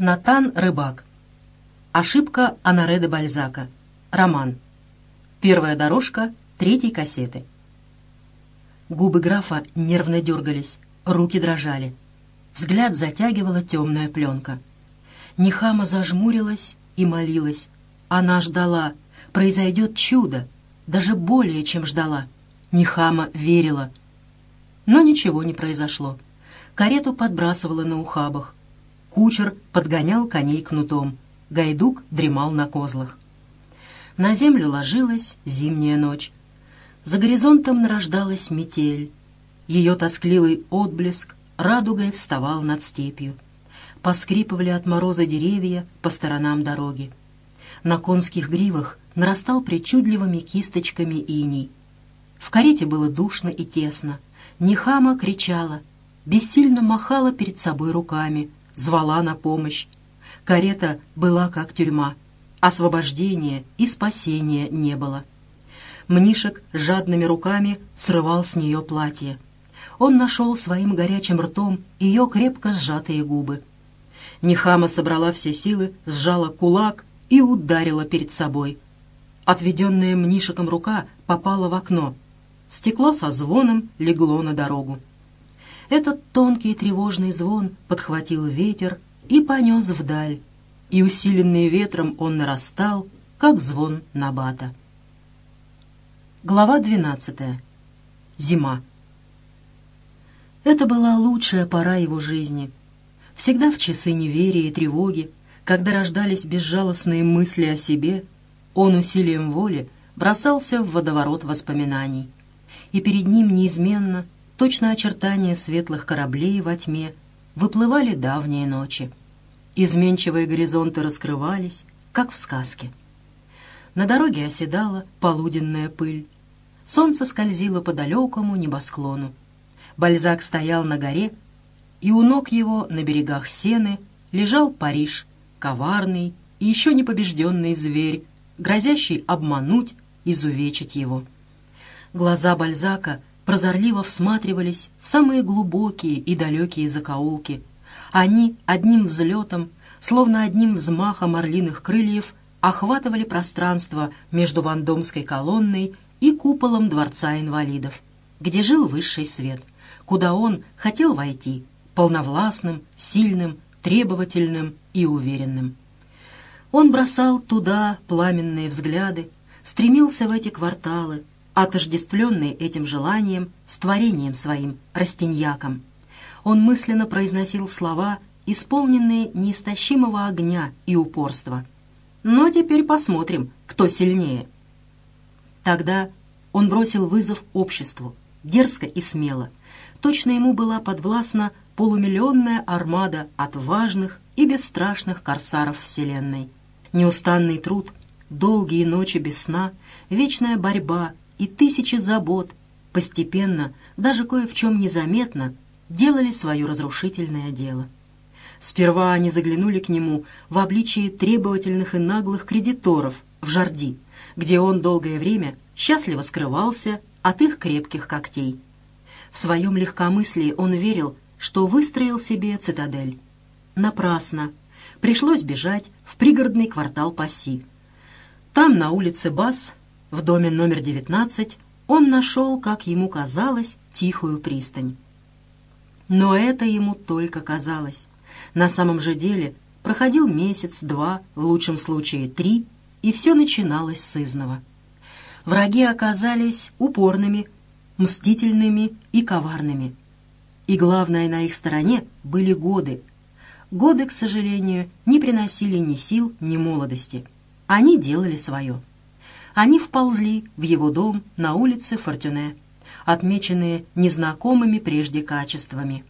Натан Рыбак. Ошибка Анаре Бальзака. Роман. Первая дорожка третьей кассеты. Губы графа нервно дергались, руки дрожали. Взгляд затягивала темная пленка. Нихама зажмурилась и молилась. Она ждала. Произойдет чудо. Даже более, чем ждала. Нихама верила. Но ничего не произошло. Карету подбрасывала на ухабах. Кучер подгонял коней кнутом. Гайдук дремал на козлах. На землю ложилась зимняя ночь. За горизонтом нарождалась метель. Ее тоскливый отблеск радугой вставал над степью. Поскрипывали от мороза деревья по сторонам дороги. На конских гривах нарастал причудливыми кисточками иней. В карете было душно и тесно. Нихама кричала, бессильно махала перед собой руками, звала на помощь. Карета была как тюрьма. Освобождения и спасения не было. Мнишек жадными руками срывал с нее платье. Он нашел своим горячим ртом ее крепко сжатые губы. Нехама собрала все силы, сжала кулак и ударила перед собой. Отведенная Мнишеком рука попала в окно. Стекло со звоном легло на дорогу. Этот тонкий тревожный звон подхватил ветер и понес вдаль, и усиленный ветром он нарастал, как звон набата. Глава двенадцатая. Зима. Это была лучшая пора его жизни. Всегда в часы неверия и тревоги, когда рождались безжалостные мысли о себе, он усилием воли бросался в водоворот воспоминаний. И перед ним неизменно точно очертания светлых кораблей во тьме, выплывали давние ночи. Изменчивые горизонты раскрывались, как в сказке. На дороге оседала полуденная пыль. Солнце скользило по далекому небосклону. Бальзак стоял на горе, и у ног его на берегах сены лежал Париж, коварный и еще не побежденный зверь, грозящий обмануть, изувечить его. Глаза Бальзака прозорливо всматривались в самые глубокие и далекие закоулки. Они одним взлетом, словно одним взмахом орлиных крыльев, охватывали пространство между Вандомской колонной и куполом Дворца инвалидов, где жил высший свет, куда он хотел войти, полновластным, сильным, требовательным и уверенным. Он бросал туда пламенные взгляды, стремился в эти кварталы, отождествленный этим желанием с творением своим, растиньяком. Он мысленно произносил слова, исполненные неистощимого огня и упорства. Но теперь посмотрим, кто сильнее. Тогда он бросил вызов обществу, дерзко и смело. Точно ему была подвластна полумиллионная армада отважных и бесстрашных корсаров Вселенной. Неустанный труд, долгие ночи без сна, вечная борьба и тысячи забот постепенно, даже кое в чем незаметно, делали свое разрушительное дело. Сперва они заглянули к нему в обличии требовательных и наглых кредиторов в Жарди, где он долгое время счастливо скрывался от их крепких когтей. В своем легкомыслии он верил, что выстроил себе цитадель. Напрасно. Пришлось бежать в пригородный квартал Пасси. Там, на улице Бас, в доме номер 19 он нашел, как ему казалось, тихую пристань. Но это ему только казалось. На самом же деле проходил месяц, два, в лучшем случае три, и все начиналось с изного. Враги оказались упорными, мстительными и коварными. И главное, на их стороне были годы. Годы, к сожалению, не приносили ни сил, ни молодости. Они делали свое они вползли в его дом на улице Фортюне, отмеченные незнакомыми прежде качествами.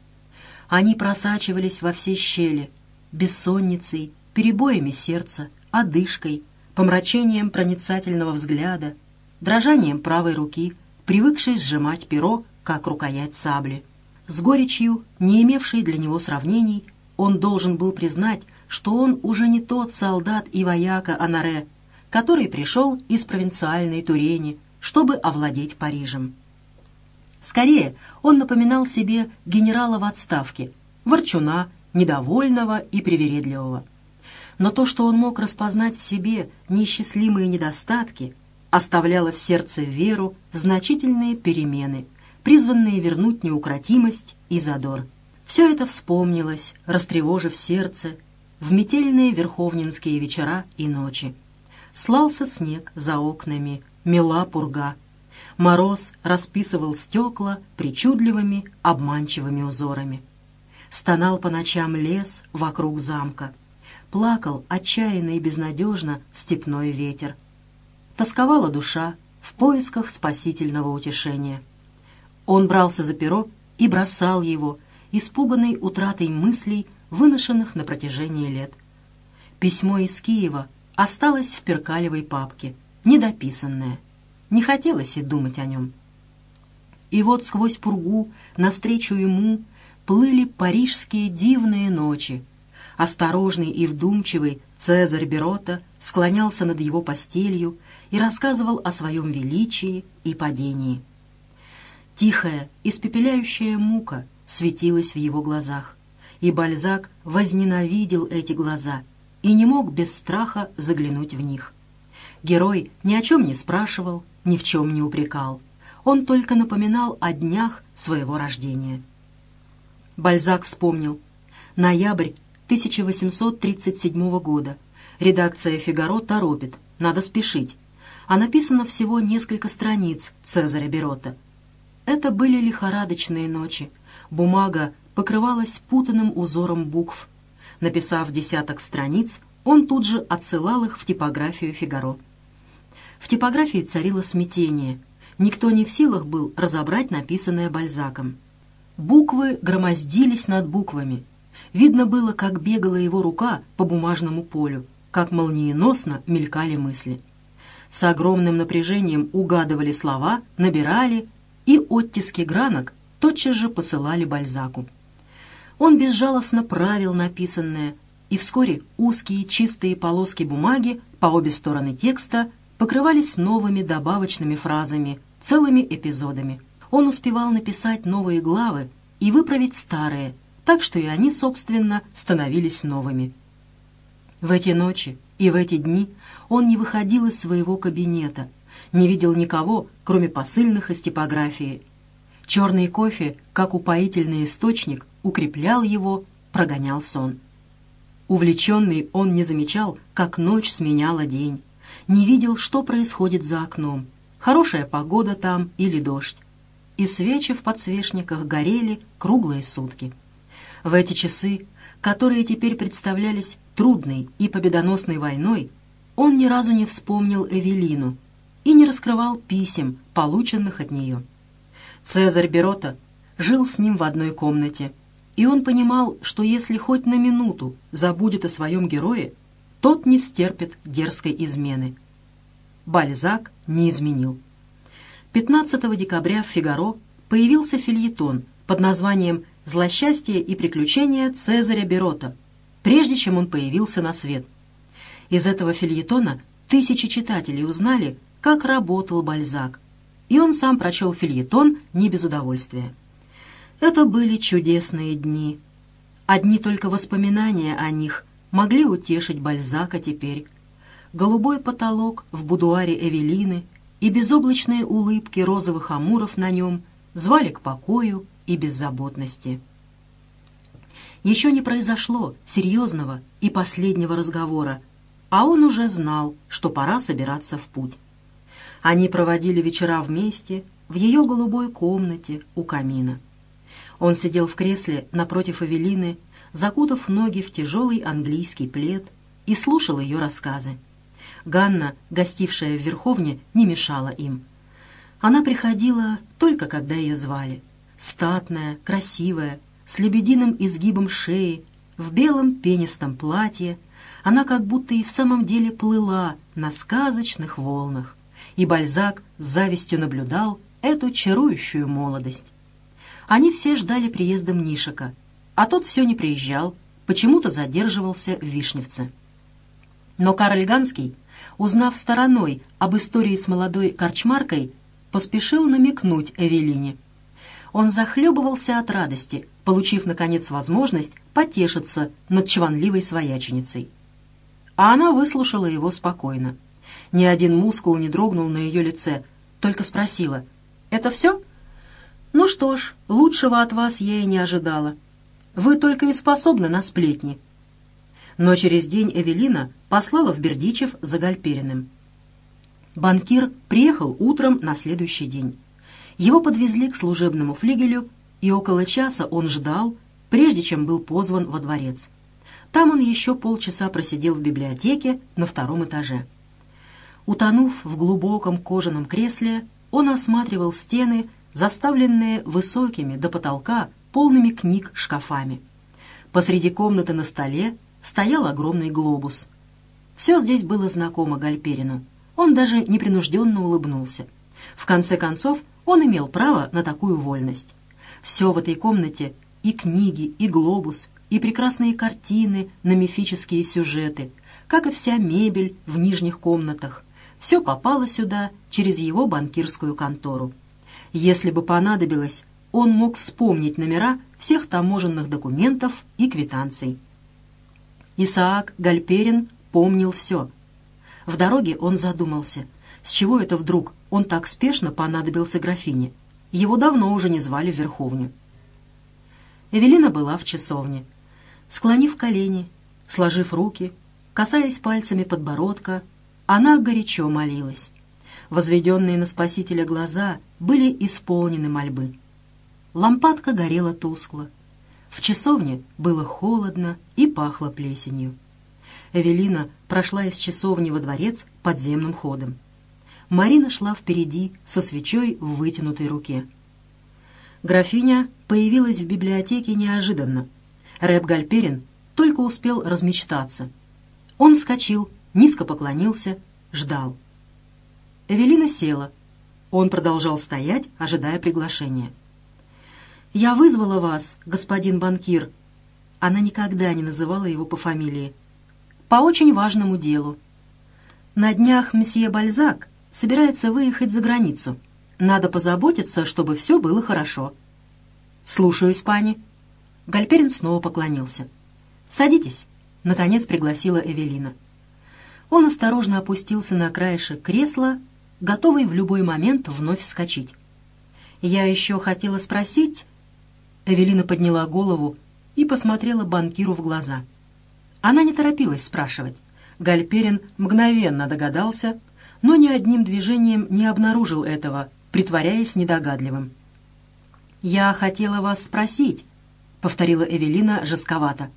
Они просачивались во все щели, бессонницей, перебоями сердца, одышкой, помрачением проницательного взгляда, дрожанием правой руки, привыкшей сжимать перо, как рукоять сабли. С горечью, не имевшей для него сравнений, он должен был признать, что он уже не тот солдат и вояка Анаре, который пришел из провинциальной Турени, чтобы овладеть Парижем. Скорее, он напоминал себе генерала в отставке, ворчуна, недовольного и привередливого. Но то, что он мог распознать в себе неисчислимые недостатки, оставляло в сердце веру в значительные перемены, призванные вернуть неукротимость и задор. Все это вспомнилось, растревожив сердце, в метельные верховнинские вечера и ночи. Слался снег за окнами, мела пурга. Мороз расписывал стекла причудливыми, обманчивыми узорами. Стонал по ночам лес вокруг замка. Плакал отчаянно и безнадежно степной ветер. Тосковала душа в поисках спасительного утешения. Он брался за перо и бросал его, испуганный утратой мыслей, выношенных на протяжении лет. Письмо из Киева осталось в перкалевой папке, недописанное. Не хотелось и думать о нем. И вот сквозь пургу, навстречу ему, плыли парижские дивные ночи. Осторожный и вдумчивый Цезарь Берота склонялся над его постелью и рассказывал о своем величии и падении. Тихая, испепеляющая мука светилась в его глазах и Бальзак возненавидел эти глаза и не мог без страха заглянуть в них. Герой ни о чем не спрашивал, ни в чем не упрекал. Он только напоминал о днях своего рождения. Бальзак вспомнил. Ноябрь 1837 года. Редакция «Фигаро» торопит. Надо спешить. А написано всего несколько страниц Цезаря Берота. Это были лихорадочные ночи. Бумага покрывалась путанным узором букв. Написав десяток страниц, он тут же отсылал их в типографию «Фигаро». В типографии царило смятение. Никто не в силах был разобрать написанное Бальзаком. Буквы громоздились над буквами. Видно было, как бегала его рука по бумажному полю, как молниеносно мелькали мысли. С огромным напряжением угадывали слова, набирали, и оттиски гранок тотчас же посылали Бальзаку. Он безжалостно правил написанное, и вскоре узкие чистые полоски бумаги по обе стороны текста покрывались новыми добавочными фразами, целыми эпизодами. Он успевал написать новые главы и выправить старые, так что и они, собственно, становились новыми. В эти ночи и в эти дни он не выходил из своего кабинета, не видел никого, кроме посыльных из типографии. Черный кофе, как упоительный источник, укреплял его, прогонял сон. Увлеченный он не замечал, как ночь сменяла день, не видел, что происходит за окном, хорошая погода там или дождь. И свечи в подсвечниках горели круглые сутки. В эти часы, которые теперь представлялись трудной и победоносной войной, он ни разу не вспомнил Эвелину и не раскрывал писем, полученных от нее. Цезарь Берота жил с ним в одной комнате — и он понимал, что если хоть на минуту забудет о своем герое, тот не стерпит дерзкой измены. Бальзак не изменил. 15 декабря в «Фигаро» появился фильетон под названием «Злосчастье и приключения Цезаря Берота», прежде чем он появился на свет. Из этого фильетона тысячи читателей узнали, как работал Бальзак, и он сам прочел фильетон не без удовольствия. Это были чудесные дни. Одни только воспоминания о них могли утешить Бальзака теперь. Голубой потолок в будуаре Эвелины и безоблачные улыбки розовых амуров на нем звали к покою и беззаботности. Еще не произошло серьезного и последнего разговора, а он уже знал, что пора собираться в путь. Они проводили вечера вместе в ее голубой комнате у камина. Он сидел в кресле напротив Эвелины, закутав ноги в тяжелый английский плед, и слушал ее рассказы. Ганна, гостившая в Верховне, не мешала им. Она приходила только когда ее звали. Статная, красивая, с лебединым изгибом шеи, в белом пенистом платье, она как будто и в самом деле плыла на сказочных волнах, и Бальзак с завистью наблюдал эту чарующую молодость. Они все ждали приезда Мнишика, а тот все не приезжал, почему-то задерживался в Вишневце. Но Карл Ганский, узнав стороной об истории с молодой корчмаркой, поспешил намекнуть Эвелине. Он захлебывался от радости, получив, наконец, возможность потешиться над чванливой свояченицей. А она выслушала его спокойно. Ни один мускул не дрогнул на ее лице, только спросила, «Это все?» «Ну что ж, лучшего от вас я и не ожидала. Вы только и способны на сплетни». Но через день Эвелина послала в Бердичев за Гальпериным. Банкир приехал утром на следующий день. Его подвезли к служебному флигелю, и около часа он ждал, прежде чем был позван во дворец. Там он еще полчаса просидел в библиотеке на втором этаже. Утонув в глубоком кожаном кресле, он осматривал стены, заставленные высокими до потолка полными книг шкафами. Посреди комнаты на столе стоял огромный глобус. Все здесь было знакомо Гальперину. Он даже непринужденно улыбнулся. В конце концов, он имел право на такую вольность. Все в этой комнате — и книги, и глобус, и прекрасные картины на мифические сюжеты, как и вся мебель в нижних комнатах. Все попало сюда через его банкирскую контору. Если бы понадобилось, он мог вспомнить номера всех таможенных документов и квитанций. Исаак Гальперин помнил все. В дороге он задумался, с чего это вдруг он так спешно понадобился графине. Его давно уже не звали в Верховню. Эвелина была в часовне. Склонив колени, сложив руки, касаясь пальцами подбородка, она горячо молилась. Возведенные на Спасителя глаза были исполнены мольбы. Лампадка горела тускло. В часовне было холодно и пахло плесенью. Эвелина прошла из часовни во дворец подземным ходом. Марина шла впереди со свечой в вытянутой руке. Графиня появилась в библиотеке неожиданно. Рэп Гальперин только успел размечтаться. Он вскочил, низко поклонился, ждал. Эвелина села. Он продолжал стоять, ожидая приглашения. «Я вызвала вас, господин банкир». Она никогда не называла его по фамилии. «По очень важному делу. На днях мсье Бальзак собирается выехать за границу. Надо позаботиться, чтобы все было хорошо». «Слушаюсь, пани». Гальперин снова поклонился. «Садитесь», — наконец пригласила Эвелина. Он осторожно опустился на краешек кресла, готовый в любой момент вновь вскочить. «Я еще хотела спросить...» Эвелина подняла голову и посмотрела банкиру в глаза. Она не торопилась спрашивать. Гальперин мгновенно догадался, но ни одним движением не обнаружил этого, притворяясь недогадливым. «Я хотела вас спросить», — повторила Эвелина жестковато.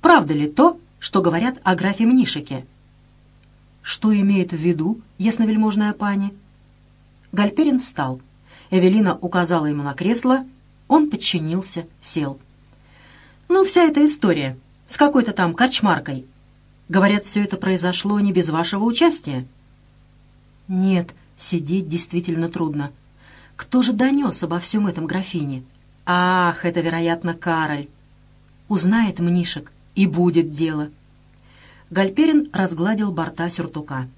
«Правда ли то, что говорят о графе Мнишике?» «Что имеет в виду, ясновельможная пани?» Гальперин встал. Эвелина указала ему на кресло. Он подчинился, сел. «Ну, вся эта история с какой-то там корчмаркой. Говорят, все это произошло не без вашего участия?» «Нет, сидеть действительно трудно. Кто же донес обо всем этом графине? Ах, это, вероятно, Кароль. Узнает Мнишек, и будет дело». Гальперин разгладил борта сюртука.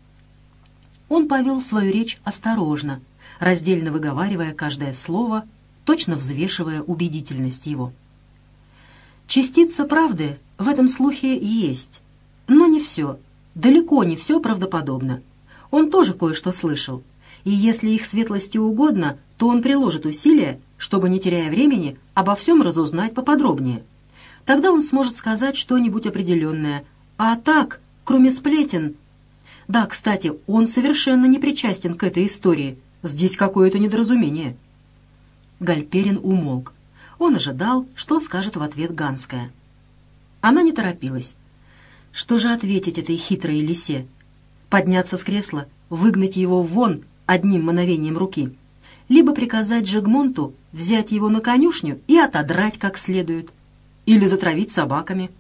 Он повел свою речь осторожно, раздельно выговаривая каждое слово, точно взвешивая убедительность его. Частица правды в этом слухе есть, но не все, далеко не все правдоподобно. Он тоже кое-что слышал, и если их светлости угодно, то он приложит усилия, чтобы, не теряя времени, обо всем разузнать поподробнее. Тогда он сможет сказать что-нибудь определенное. А так, кроме сплетен... Да, кстати, он совершенно не причастен к этой истории. Здесь какое-то недоразумение. Гальперин умолк. Он ожидал, что скажет в ответ Ганская. Она не торопилась. Что же ответить этой хитрой лисе? Подняться с кресла, выгнать его вон одним мановением руки, либо приказать Жегмонту взять его на конюшню и отодрать как следует, или затравить собаками.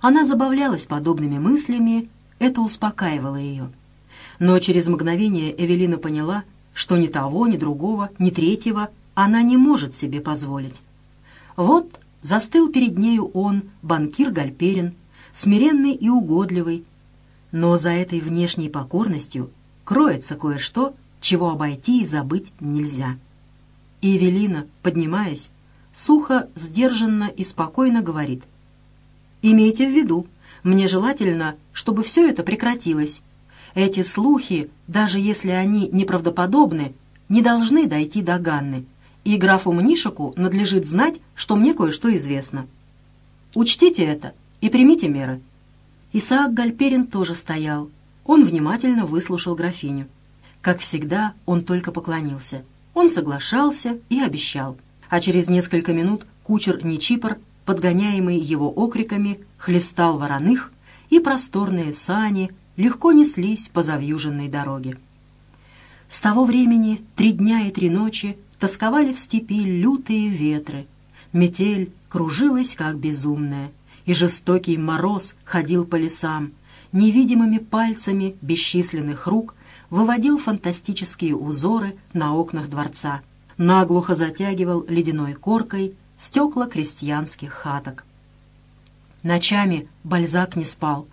Она забавлялась подобными мыслями, это успокаивало ее. Но через мгновение Эвелина поняла, что ни того, ни другого, ни третьего она не может себе позволить. Вот застыл перед нею он, банкир Гальперин, смиренный и угодливый, но за этой внешней покорностью кроется кое-что, чего обойти и забыть нельзя. И Эвелина, поднимаясь, сухо, сдержанно и спокойно говорит. «Имейте в виду, мне желательно, чтобы все это прекратилось. Эти слухи, даже если они неправдоподобны, не должны дойти до Ганны, и графу Мнишику надлежит знать, что мне кое-что известно. Учтите это и примите меры». Исаак Гальперин тоже стоял. Он внимательно выслушал графиню. Как всегда, он только поклонился. Он соглашался и обещал. А через несколько минут кучер Нечипор, подгоняемый его окриками, хлестал вороных, и просторные сани легко неслись по завьюженной дороге. С того времени три дня и три ночи тосковали в степи лютые ветры. Метель кружилась, как безумная, и жестокий мороз ходил по лесам, невидимыми пальцами бесчисленных рук выводил фантастические узоры на окнах дворца, наглухо затягивал ледяной коркой стекла крестьянских хаток. Ночами Бальзак не спал.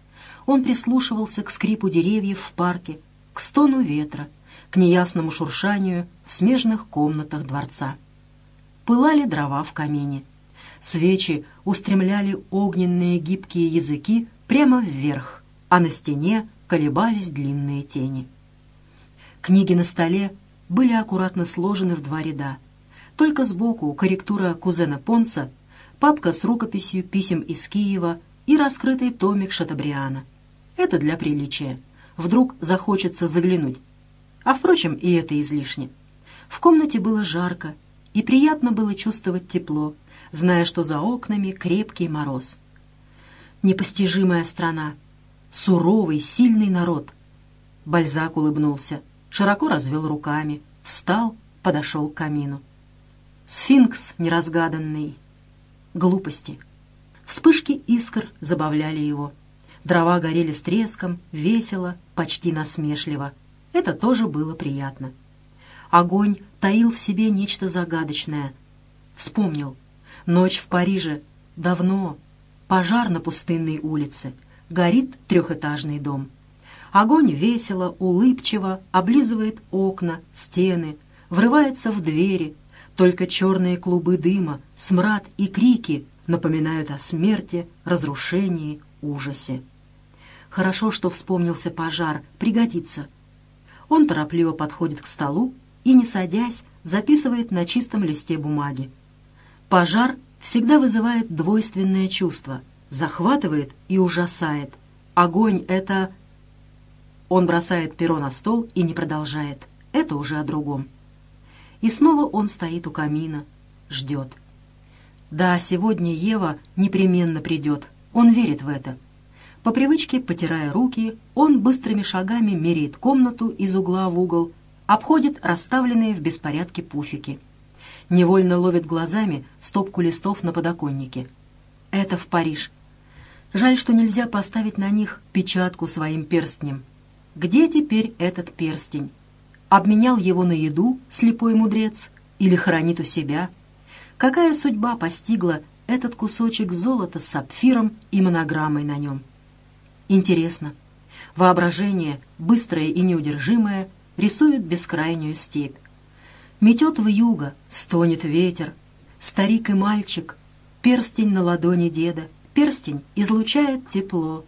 Он прислушивался к скрипу деревьев в парке, к стону ветра, к неясному шуршанию в смежных комнатах дворца. Пылали дрова в камине. Свечи устремляли огненные гибкие языки прямо вверх, а на стене колебались длинные тени. Книги на столе были аккуратно сложены в два ряда. Только сбоку корректура кузена Понса, папка с рукописью писем из Киева и раскрытый томик Шатабриана. Это для приличия. Вдруг захочется заглянуть. А, впрочем, и это излишне. В комнате было жарко, и приятно было чувствовать тепло, зная, что за окнами крепкий мороз. Непостижимая страна, суровый, сильный народ. Бальзак улыбнулся, широко развел руками, встал, подошел к камину. Сфинкс неразгаданный. Глупости. Вспышки искр забавляли его. Дрова горели с треском, весело, почти насмешливо. Это тоже было приятно. Огонь таил в себе нечто загадочное. Вспомнил. Ночь в Париже. Давно. Пожар на пустынной улице. Горит трехэтажный дом. Огонь весело, улыбчиво облизывает окна, стены, врывается в двери. Только черные клубы дыма, смрад и крики напоминают о смерти, разрушении, ужасе. Хорошо, что вспомнился пожар, пригодится. Он торопливо подходит к столу и, не садясь, записывает на чистом листе бумаги. Пожар всегда вызывает двойственное чувство, захватывает и ужасает. Огонь — это... Он бросает перо на стол и не продолжает. Это уже о другом. И снова он стоит у камина, ждет. Да, сегодня Ева непременно придет. Он верит в это. По привычке, потирая руки, он быстрыми шагами меряет комнату из угла в угол, обходит расставленные в беспорядке пуфики — невольно ловит глазами стопку листов на подоконнике. Это в Париж. Жаль, что нельзя поставить на них печатку своим перстнем. Где теперь этот перстень? Обменял его на еду слепой мудрец или хранит у себя? Какая судьба постигла этот кусочек золота с сапфиром и монограммой на нем? Интересно. Воображение, быстрое и неудержимое, рисует бескрайнюю степь. Метет в юго, стонет ветер. Старик и мальчик, перстень на ладони деда. Перстень излучает тепло.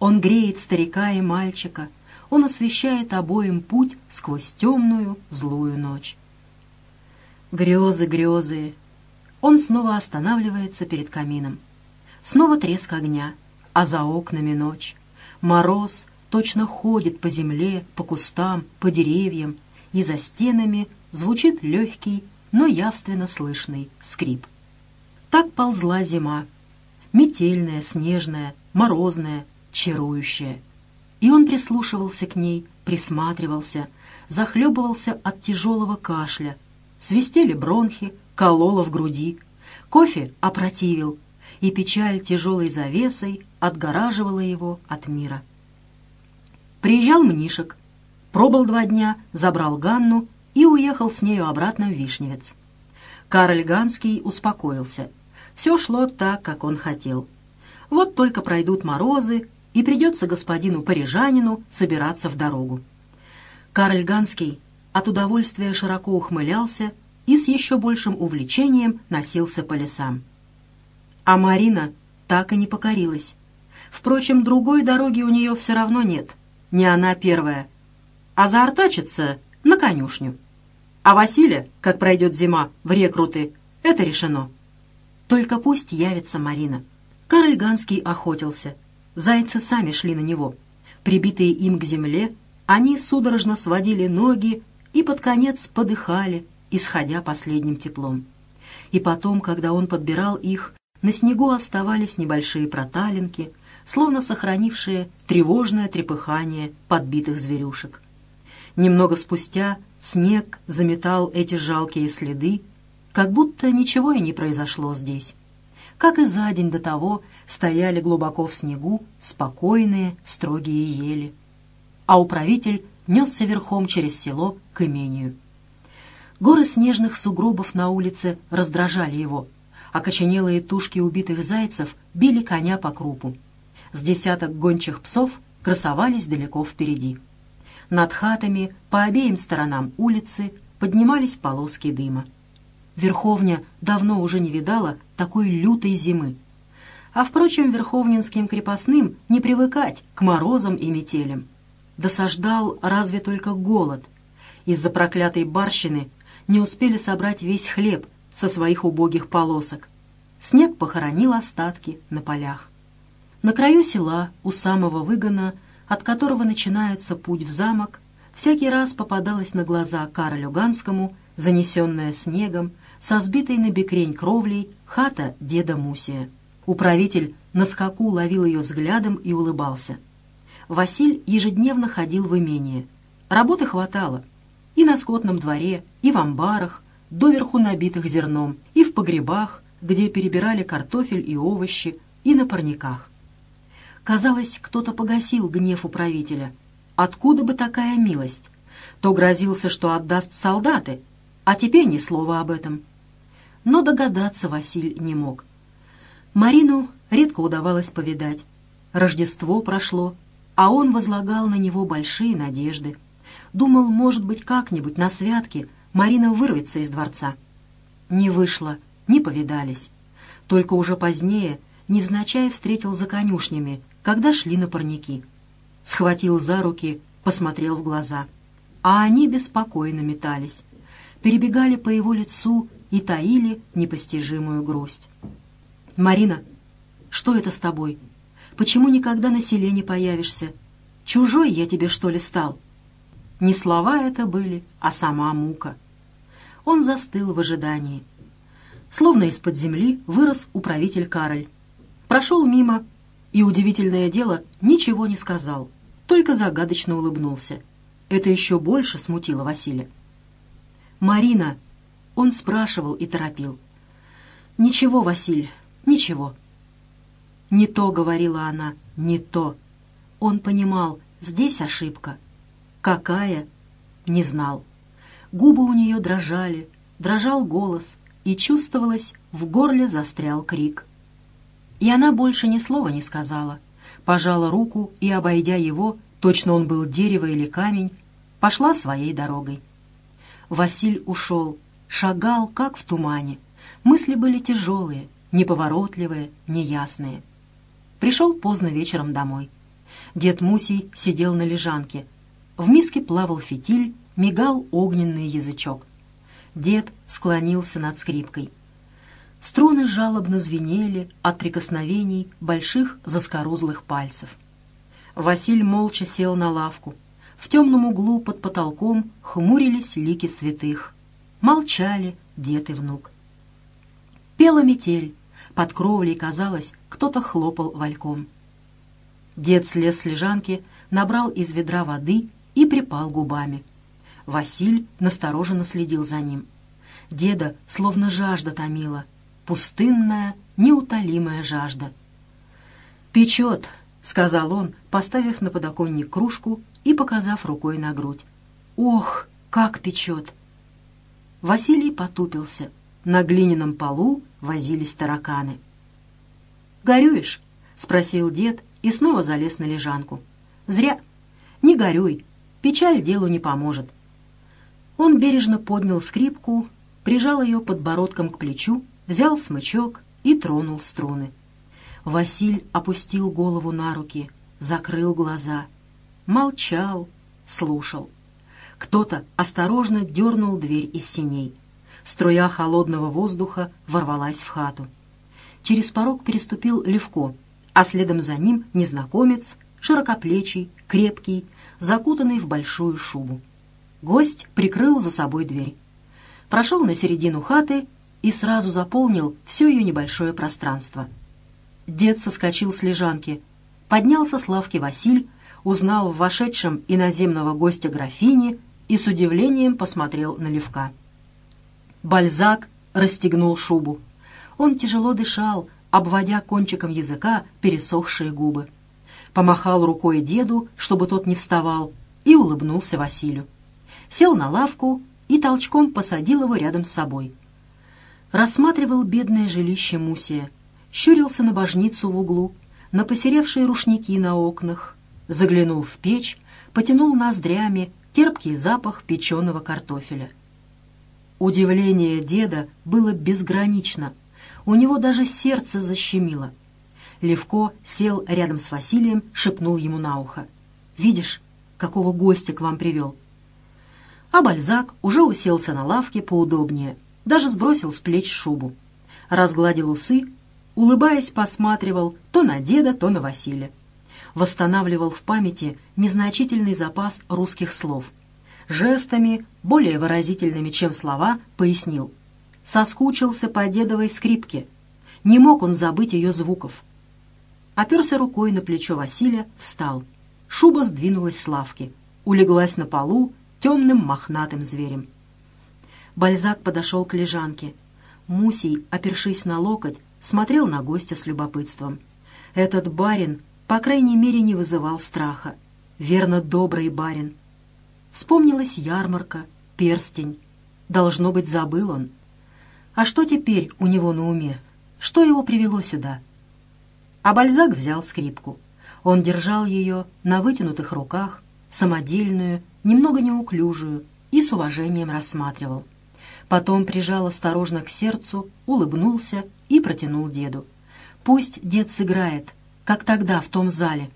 Он греет старика и мальчика. Он освещает обоим путь сквозь темную, злую ночь. Грезы, грезы. Он снова останавливается перед камином. Снова треск огня, а за окнами ночь. Мороз точно ходит по земле, по кустам, по деревьям, и за стенами звучит легкий, но явственно слышный скрип. Так ползла зима. Метельная, снежная, морозная, чарующая. И он прислушивался к ней, присматривался, захлебывался от тяжелого кашля. Свистели бронхи, кололо в груди. Кофе опротивил, и печаль тяжелой завесой отгораживала его от мира. Приезжал Мнишек, пробыл два дня, забрал Ганну и уехал с нею обратно в Вишневец. Кароль Ганский успокоился. Все шло так, как он хотел. Вот только пройдут морозы, и придется господину парижанину собираться в дорогу. Кароль Ганский от удовольствия широко ухмылялся и с еще большим увлечением носился по лесам. А Марина так и не покорилась. Впрочем, другой дороги у нее все равно нет. Не она первая. А заортачится на конюшню. А Василия, как пройдет зима, в рекруты, это решено. Только пусть явится Марина. Кароль Ганский охотился. Зайцы сами шли на него. Прибитые им к земле, они судорожно сводили ноги и под конец подыхали, исходя последним теплом. И потом, когда он подбирал их, на снегу оставались небольшие проталинки, словно сохранившие тревожное трепыхание подбитых зверюшек. Немного спустя снег заметал эти жалкие следы, как будто ничего и не произошло здесь. Как и за день до того стояли глубоко в снегу спокойные, строгие ели. А управитель несся верхом через село к имению. Горы снежных сугробов на улице раздражали его, а коченелые тушки убитых зайцев били коня по крупу. С десяток гончих псов красовались далеко впереди. Над хатами по обеим сторонам улицы поднимались полоски дыма. Верховня давно уже не видала такой лютой зимы. А, впрочем, верховнинским крепостным не привыкать к морозам и метелям. Досаждал разве только голод. Из-за проклятой барщины не успели собрать весь хлеб со своих убогих полосок. Снег похоронил остатки на полях. На краю села, у самого выгона, от которого начинается путь в замок, всякий раз попадалась на глаза Каролю Ганскому, занесенная снегом, со сбитой на бекрень кровлей хата деда Мусия. Управитель на скаку ловил ее взглядом и улыбался. Василь ежедневно ходил в имение. Работы хватало — и на скотном дворе, и в амбарах, доверху набитых зерном, и в погребах, где перебирали картофель и овощи, и на парниках. Казалось, кто-то погасил гнев управителя. Откуда бы такая милость? То грозился, что отдаст солдаты, а теперь ни слова об этом. Но догадаться Василь не мог. Марину редко удавалось повидать. Рождество прошло, а он возлагал на него большие надежды. Думал, может быть, как-нибудь на святке Марина вырвется из дворца. Не вышло, не повидались. Только уже позднее невзначай встретил за конюшнями, когда шли на парники. Схватил за руки, посмотрел в глаза. А они беспокойно метались. Перебегали по его лицу и таили непостижимую грусть. «Марина, что это с тобой? Почему никогда на селе не появишься? Чужой я тебе, что ли, стал?» Не слова это были, а сама мука. Он застыл в ожидании. Словно из-под земли вырос управитель Кароль. Прошел мимо и, удивительное дело, ничего не сказал, только загадочно улыбнулся. Это еще больше смутило Василия. «Марина!» — он спрашивал и торопил. «Ничего, Василь, ничего». «Не то», — говорила она, — «не то». Он понимал, здесь ошибка — Какая? Не знал. Губы у нее дрожали, дрожал голос, и чувствовалось, в горле застрял крик. И она больше ни слова не сказала. Пожала руку и, обойдя его, точно он был дерево или камень, пошла своей дорогой. Василь ушел, шагал, как в тумане. Мысли были тяжелые, неповоротливые, неясные. Пришел поздно вечером домой. Дед Мусий сидел на лежанке — в миске плавал фитиль, мигал огненный язычок. Дед склонился над скрипкой. Струны жалобно звенели от прикосновений больших заскорузлых пальцев. Василь молча сел на лавку. В темном углу под потолком хмурились лики святых. Молчали дед и внук. Пела метель. Под кровлей, казалось, кто-то хлопал вальком. Дед слез с лежанки, набрал из ведра воды и припал губами. Василь настороженно следил за ним. Деда словно жажда томила, пустынная, неутолимая жажда. «Печет», — сказал он, поставив на подоконник кружку и показав рукой на грудь. «Ох, как печет!» Василий потупился. На глиняном полу возились тараканы. «Горюешь?» — спросил дед и снова залез на лежанку. «Зря. Не горюй. Печаль делу не поможет. Он бережно поднял скрипку, прижал ее подбородком к плечу, взял смычок и тронул струны. Василь опустил голову на руки, закрыл глаза. Молчал, слушал. Кто-то осторожно дернул дверь из синей. Струя холодного воздуха ворвалась в хату. Через порог переступил Левко, а следом за ним незнакомец, широкоплечий, крепкий, закутанный в большую шубу. Гость прикрыл за собой дверь. Прошел на середину хаты и сразу заполнил все ее небольшое пространство. Дед соскочил с лежанки, поднялся с лавки Василь, узнал в вошедшем иноземного гостя графини и с удивлением посмотрел на Левка. Бальзак расстегнул шубу. Он тяжело дышал, обводя кончиком языка пересохшие губы. Помахал рукой деду, чтобы тот не вставал, и улыбнулся Василию. Сел на лавку и толчком посадил его рядом с собой. Рассматривал бедное жилище Мусия, щурился на божницу в углу, на посеревшие рушники на окнах, заглянул в печь, потянул ноздрями терпкий запах печеного картофеля. Удивление деда было безгранично. У него даже сердце защемило. Левко сел рядом с Василием, шепнул ему на ухо. «Видишь, какого гостя к вам привел?» А Бальзак уже уселся на лавке поудобнее, даже сбросил с плеч шубу. Разгладил усы, улыбаясь, посматривал то на деда, то на Василия. Восстанавливал в памяти незначительный запас русских слов. Жестами, более выразительными, чем слова, пояснил. Соскучился по дедовой скрипке. Не мог он забыть ее звуков. Оперся рукой на плечо Василия, встал. Шуба сдвинулась с лавки, улеглась на полу, темным мохнатым зверем. Бальзак подошел к лежанке. Мусий, опершись на локоть, смотрел на гостя с любопытством. Этот барин, по крайней мере, не вызывал страха. Верно, добрый барин. Вспомнилась ярмарка, перстень. Должно быть, забыл он. А что теперь у него на уме? Что его привело сюда? А Бальзак взял скрипку. Он держал ее на вытянутых руках, самодельную, немного неуклюжую, и с уважением рассматривал. Потом прижал осторожно к сердцу, улыбнулся и протянул деду. «Пусть дед сыграет, как тогда в том зале».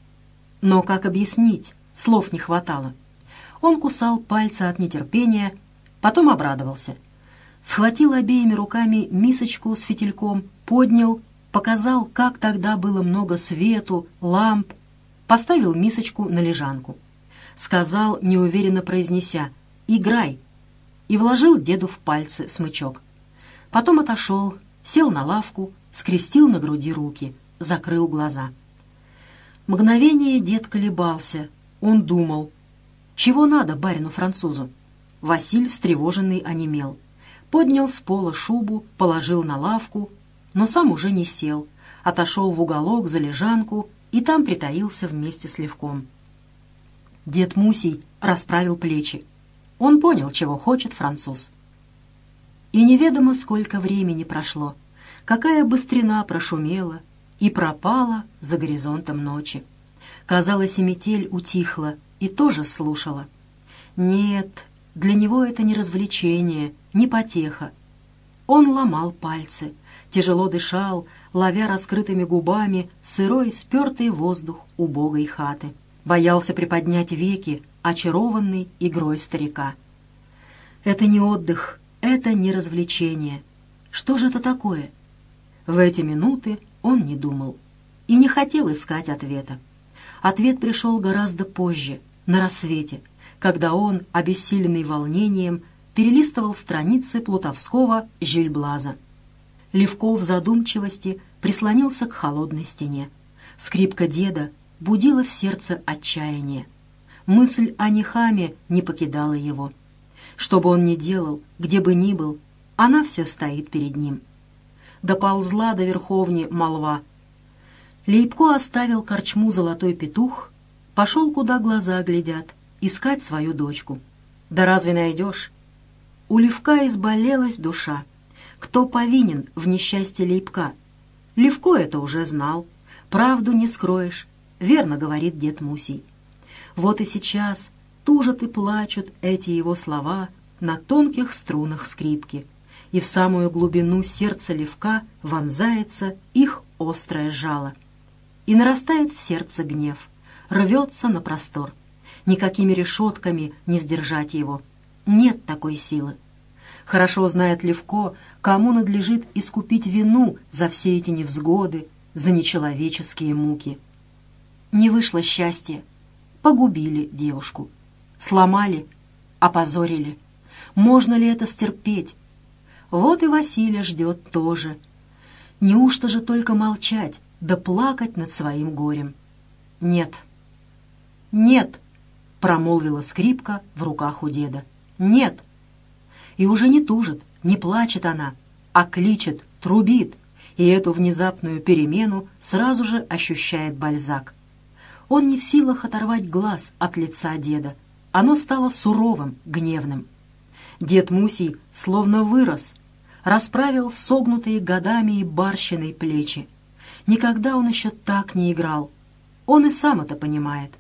Но как объяснить? Слов не хватало. Он кусал пальцы от нетерпения, потом обрадовался. Схватил обеими руками мисочку с фитильком, поднял, показал, как тогда было много свету, ламп, поставил мисочку на лежанку сказал, неуверенно произнеся «Играй!» и вложил деду в пальцы смычок. Потом отошел, сел на лавку, скрестил на груди руки, закрыл глаза. Мгновение дед колебался. Он думал, чего надо барину-французу? Василь, встревоженный, онемел. Поднял с пола шубу, положил на лавку, но сам уже не сел, отошел в уголок за лежанку и там притаился вместе с Левком. Дед Мусий расправил плечи. Он понял, чего хочет француз. И неведомо, сколько времени прошло, какая быстрена прошумела и пропала за горизонтом ночи. Казалось, и метель утихла и тоже слушала. Нет, для него это не развлечение, не потеха. Он ломал пальцы, тяжело дышал, ловя раскрытыми губами сырой, спертый воздух убогой хаты боялся приподнять веки, очарованный игрой старика. Это не отдых, это не развлечение. Что же это такое? В эти минуты он не думал и не хотел искать ответа. Ответ пришел гораздо позже, на рассвете, когда он, обессиленный волнением, перелистывал страницы плутовского Жильблаза. Левков в задумчивости прислонился к холодной стене. Скрипка деда будила в сердце отчаяние. Мысль о Нехаме не покидала его. Что бы он ни делал, где бы ни был, она все стоит перед ним. Доползла до верховни молва. Лейбко оставил корчму «Золотой петух», пошел, куда глаза глядят, искать свою дочку. Да разве найдешь? У Левка изболелась душа. Кто повинен в несчастье Лейбка? Левко это уже знал. Правду не скроешь, Верно говорит дед Мусий. Вот и сейчас тужат и плачут эти его слова на тонких струнах скрипки. И в самую глубину сердца левка вонзается их острое жало. И нарастает в сердце гнев, рвется на простор. Никакими решетками не сдержать его. Нет такой силы. Хорошо знает Левко, кому надлежит искупить вину за все эти невзгоды, за нечеловеческие муки. Не вышло счастье. Погубили девушку. Сломали, опозорили. Можно ли это стерпеть? Вот и Василия ждет тоже. Неужто же только молчать, да плакать над своим горем? Нет. Нет, промолвила скрипка в руках у деда. Нет. И уже не тужит, не плачет она, а кличет, трубит, и эту внезапную перемену сразу же ощущает Бальзак. Он не в силах оторвать глаз от лица деда. Оно стало суровым, гневным. Дед Мусий словно вырос, расправил согнутые годами и барщиной плечи. Никогда он еще так не играл. Он и сам это понимает.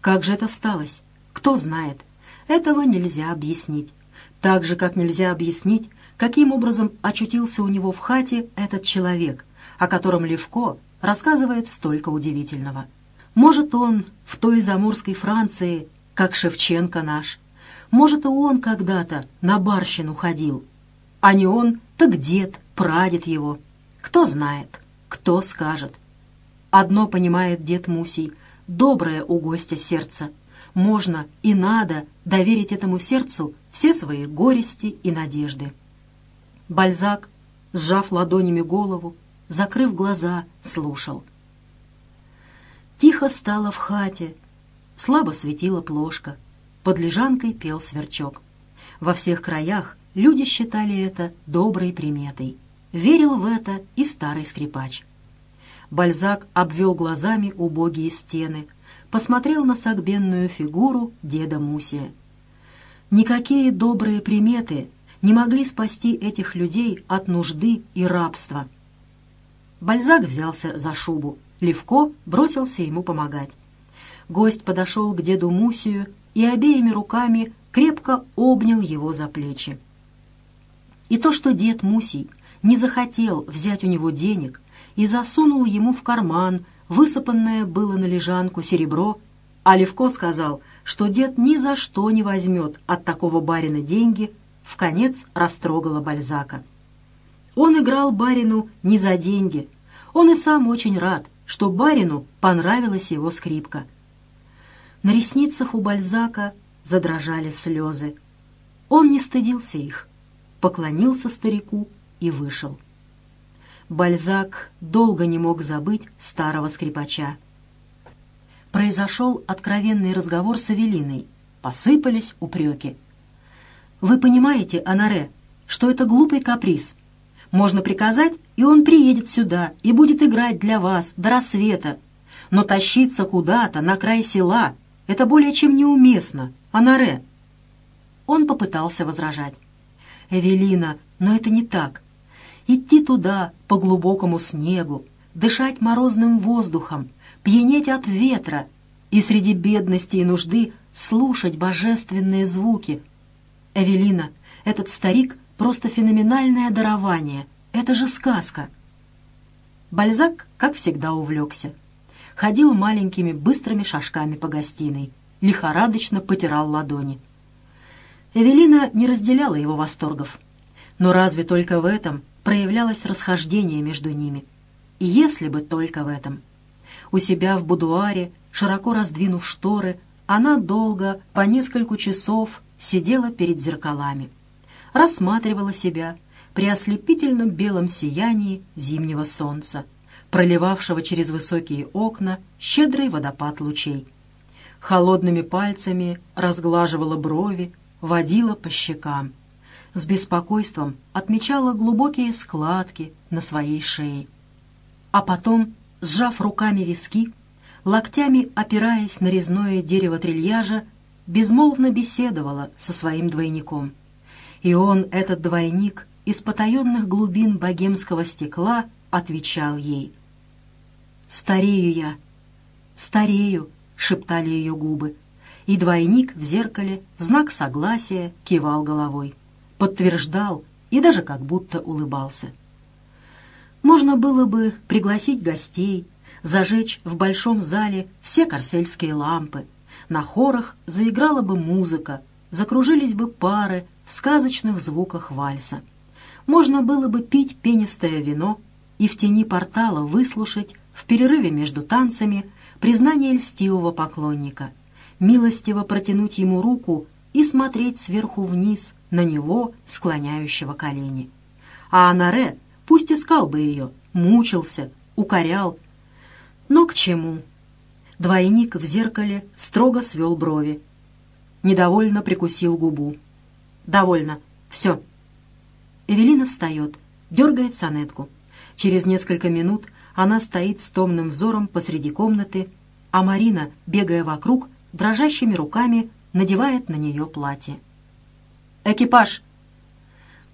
Как же это сталось? Кто знает? Этого нельзя объяснить. Так же, как нельзя объяснить, каким образом очутился у него в хате этот человек, о котором Левко рассказывает столько удивительного. Может, он в той заморской Франции, как Шевченко наш. Может, и он когда-то на барщину ходил. А не он, так дед, прадед его. Кто знает, кто скажет. Одно понимает дед Мусий — доброе у гостя сердце. Можно и надо доверить этому сердцу все свои горести и надежды. Бальзак, сжав ладонями голову, закрыв глаза, слушал. Тихо стало в хате, слабо светила плошка, под лежанкой пел сверчок. Во всех краях люди считали это доброй приметой. Верил в это и старый скрипач. Бальзак обвел глазами убогие стены, посмотрел на согбенную фигуру деда Мусия. Никакие добрые приметы не могли спасти этих людей от нужды и рабства. Бальзак взялся за шубу. Левко бросился ему помогать. Гость подошел к деду Мусию и обеими руками крепко обнял его за плечи. И то, что дед Мусий не захотел взять у него денег и засунул ему в карман высыпанное было на лежанку серебро, а Левко сказал, что дед ни за что не возьмет от такого барина деньги, в конец растрогала Бальзака. Он играл барину не за деньги. Он и сам очень рад, что барину понравилась его скрипка. На ресницах у Бальзака задрожали слезы. Он не стыдился их, поклонился старику и вышел. Бальзак долго не мог забыть старого скрипача. Произошел откровенный разговор с Эвелиной. Посыпались упреки. Вы понимаете, Анаре, что это глупый каприз. Можно приказать, и он приедет сюда и будет играть для вас до рассвета. Но тащиться куда-то на край села — это более чем неуместно, Анаре. Он попытался возражать. «Эвелина, но это не так. Идти туда, по глубокому снегу, дышать морозным воздухом, пьянеть от ветра и среди бедности и нужды слушать божественные звуки — «Эвелина, этот старик — просто феноменальное дарование. Это же сказка!» Бальзак, как всегда, увлекся. Ходил маленькими быстрыми шажками по гостиной, лихорадочно потирал ладони. Эвелина не разделяла его восторгов. Но разве только в этом проявлялось расхождение между ними? И если бы только в этом. У себя в будуаре, широко раздвинув шторы, она долго, по нескольку часов, сидела перед зеркалами, рассматривала себя при ослепительном белом сиянии зимнего солнца, проливавшего через высокие окна щедрый водопад лучей. Холодными пальцами разглаживала брови, водила по щекам. С беспокойством отмечала глубокие складки на своей шее. А потом, сжав руками виски, локтями опираясь на резное дерево трильяжа, безмолвно беседовала со своим двойником. И он, этот двойник, из потаенных глубин богемского стекла отвечал ей. «Старею я, старею», — шептали ее губы, и двойник в зеркале в знак согласия кивал головой, подтверждал и даже как будто улыбался. Можно было бы пригласить гостей, зажечь в большом зале все корсельские лампы. На хорах заиграла бы музыка, закружились бы пары в сказочных звуках вальса. Можно было бы пить пенистое вино и в тени портала выслушать в перерыве между танцами признание льстивого поклонника, милостиво протянуть ему руку и смотреть сверху вниз на него, склоняющего колени. А Анаре пусть искал бы ее, мучился, укорял. Но к чему? Двойник в зеркале строго свел брови. Недовольно прикусил губу. «Довольно. Все». Эвелина встает, дергает сонетку. Через несколько минут она стоит с томным взором посреди комнаты, а Марина, бегая вокруг, дрожащими руками надевает на нее платье. «Экипаж!»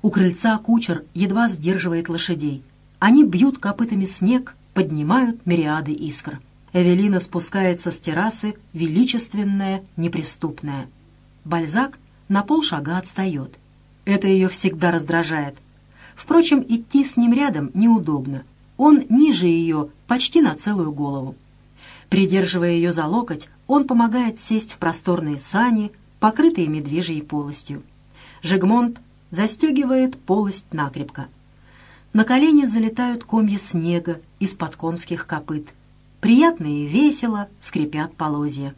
У крыльца кучер едва сдерживает лошадей. Они бьют копытами снег, поднимают мириады искр. Эвелина спускается с террасы, величественная, неприступная. Бальзак на полшага отстает. Это ее всегда раздражает. Впрочем, идти с ним рядом неудобно. Он ниже ее почти на целую голову. Придерживая ее за локоть, он помогает сесть в просторные сани, покрытые медвежьей полостью. Жегмонт застегивает полость накрепко. На колени залетают комья снега из-под конских копыт. Приятно и весело скрипят полозья.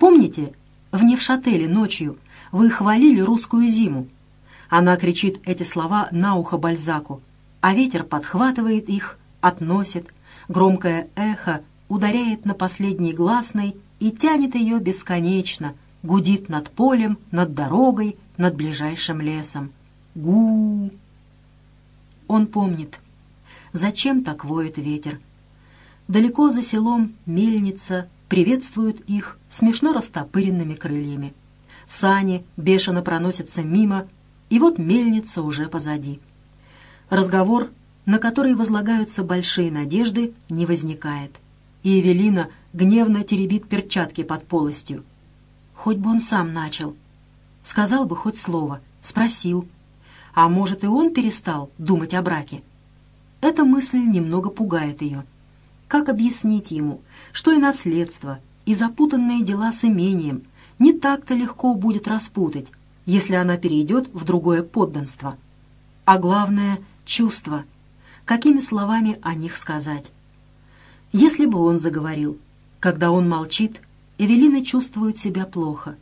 Помните, в Невшателе ночью вы хвалили русскую зиму? Она кричит эти слова на ухо Бальзаку, а ветер подхватывает их, относит. Громкое эхо ударяет на последний гласный и тянет ее бесконечно, гудит над полем, над дорогой, над ближайшим лесом. гу Он помнит. Зачем так воет ветер? Далеко за селом мельница приветствует их смешно растопыренными крыльями. Сани бешено проносятся мимо, и вот мельница уже позади. Разговор, на который возлагаются большие надежды, не возникает. И Эвелина гневно теребит перчатки под полостью. Хоть бы он сам начал. Сказал бы хоть слово, спросил. А может, и он перестал думать о браке? Эта мысль немного пугает ее. Как объяснить ему, что и наследство, и запутанные дела с имением не так-то легко будет распутать, если она перейдет в другое подданство? А главное — чувство. Какими словами о них сказать? Если бы он заговорил, когда он молчит, Эвелина чувствует себя плохо.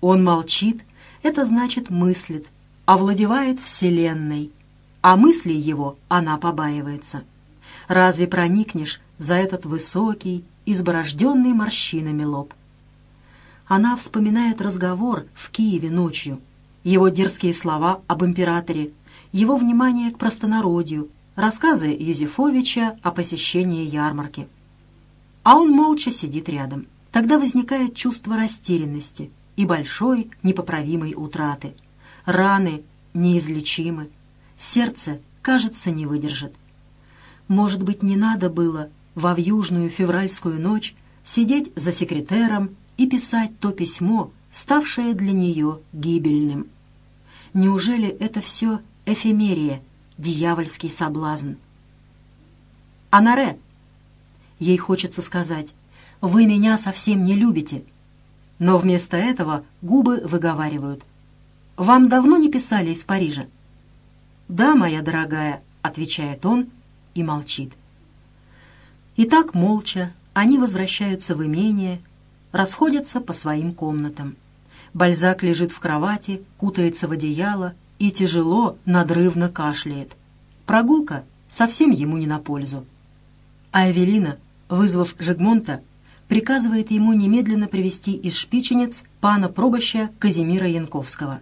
Он молчит, это значит мыслит, овладевает Вселенной, а мысли его она побаивается. Разве проникнешь за этот высокий, изборожденный морщинами лоб? Она вспоминает разговор в Киеве ночью, его дерзкие слова об императоре, его внимание к простонародью, рассказы Юзефовича о посещении ярмарки. А он молча сидит рядом. Тогда возникает чувство растерянности и большой непоправимой утраты. Раны неизлечимы. Сердце, кажется, не выдержит. Может быть, не надо было во вьюжную февральскую ночь сидеть за секретером и писать то письмо, ставшее для нее гибельным. Неужели это все эфемерия, дьявольский соблазн? «Анаре!» Ей хочется сказать «Вы меня совсем не любите». Но вместо этого губы выговаривают «Вам давно не писали из Парижа?» «Да, моя дорогая», — отвечает он и молчит. И так молча они возвращаются в имение, расходятся по своим комнатам. Бальзак лежит в кровати, кутается в одеяло и тяжело, надрывно кашляет. Прогулка совсем ему не на пользу. А Эвелина вызвав Жегмонта, приказывает ему немедленно привести из шпиченец пана пробоща Казимира Янковского.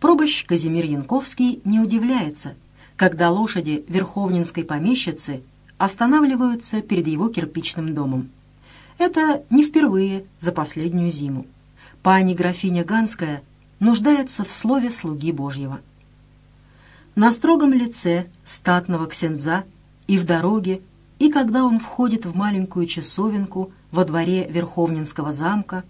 Пробощ Казимир Янковский не удивляется, когда лошади верховнинской помещицы останавливаются перед его кирпичным домом. Это не впервые за последнюю зиму. Пани графиня Ганская нуждается в слове слуги Божьего. На строгом лице статного ксенза и в дороге, и когда он входит в маленькую часовенку во дворе Верховнинского замка,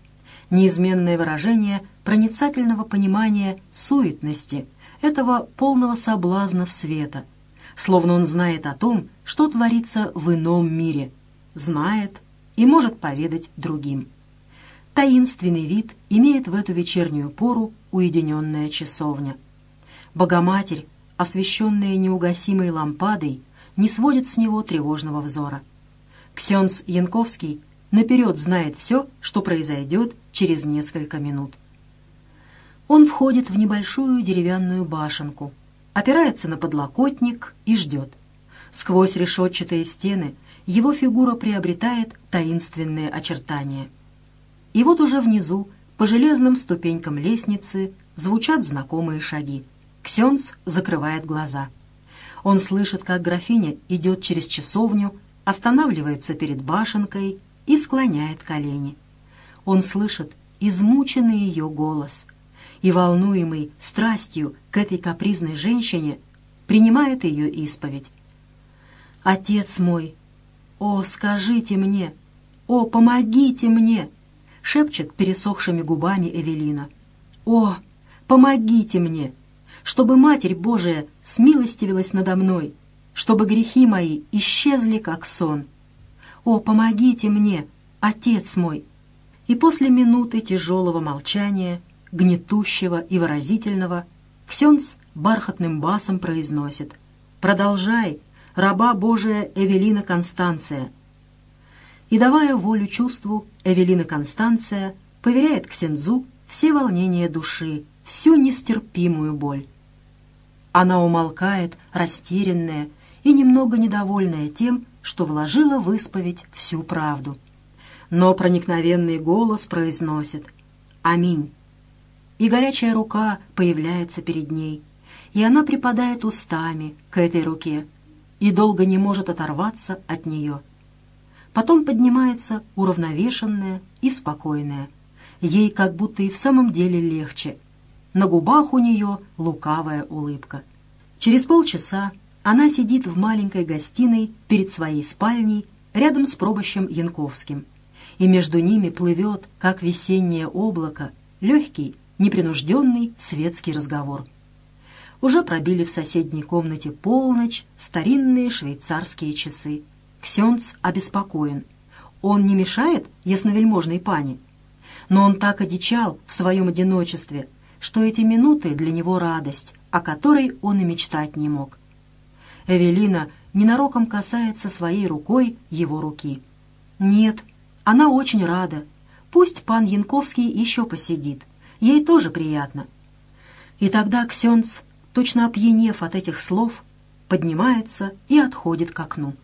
неизменное выражение проницательного понимания суетности, этого полного соблазна в света, словно он знает о том, что творится в ином мире, знает и может поведать другим. Таинственный вид имеет в эту вечернюю пору уединенная часовня. Богоматерь, освещенная неугасимой лампадой, не сводит с него тревожного взора. Ксенц Янковский наперед знает все, что произойдет через несколько минут. Он входит в небольшую деревянную башенку, опирается на подлокотник и ждет. Сквозь решетчатые стены его фигура приобретает таинственные очертания. И вот уже внизу, по железным ступенькам лестницы, звучат знакомые шаги. Ксенц закрывает глаза. Он слышит, как графиня идет через часовню, останавливается перед башенкой и склоняет колени. Он слышит измученный ее голос и, волнуемый страстью к этой капризной женщине, принимает ее исповедь. «Отец мой! О, скажите мне! О, помогите мне!» — шепчет пересохшими губами Эвелина. «О, помогите мне! Чтобы Матерь Божия смилостивилась надо мной, чтобы грехи мои исчезли, как сон!» «О, помогите мне, Отец мой!» И после минуты тяжелого молчания, гнетущего и выразительного, Ксенц бархатным басом произносит «Продолжай, раба Божия Эвелина Констанция!» И, давая волю чувству, Эвелина Констанция поверяет Ксензу все волнения души, всю нестерпимую боль. Она умолкает, растерянная и немного недовольная тем, что вложила в исповедь всю правду. Но проникновенный голос произносит «Аминь». И горячая рука появляется перед ней, и она припадает устами к этой руке и долго не может оторваться от нее. Потом поднимается уравновешенная и спокойная. Ей как будто и в самом деле легче. На губах у нее лукавая улыбка. Через полчаса она сидит в маленькой гостиной перед своей спальней рядом с пробощем Янковским. И между ними плывет, как весеннее облако, легкий, непринужденный светский разговор. Уже пробили в соседней комнате полночь старинные швейцарские часы. Ксенц обеспокоен. Он не мешает ясновельможной пани? Но он так одичал в своем одиночестве, что эти минуты для него радость, о которой он и мечтать не мог. Эвелина ненароком касается своей рукой его руки. Нет, она очень рада. Пусть пан Янковский еще посидит. Ей тоже приятно. И тогда Ксенц, точно опьянев от этих слов, поднимается и отходит к окну.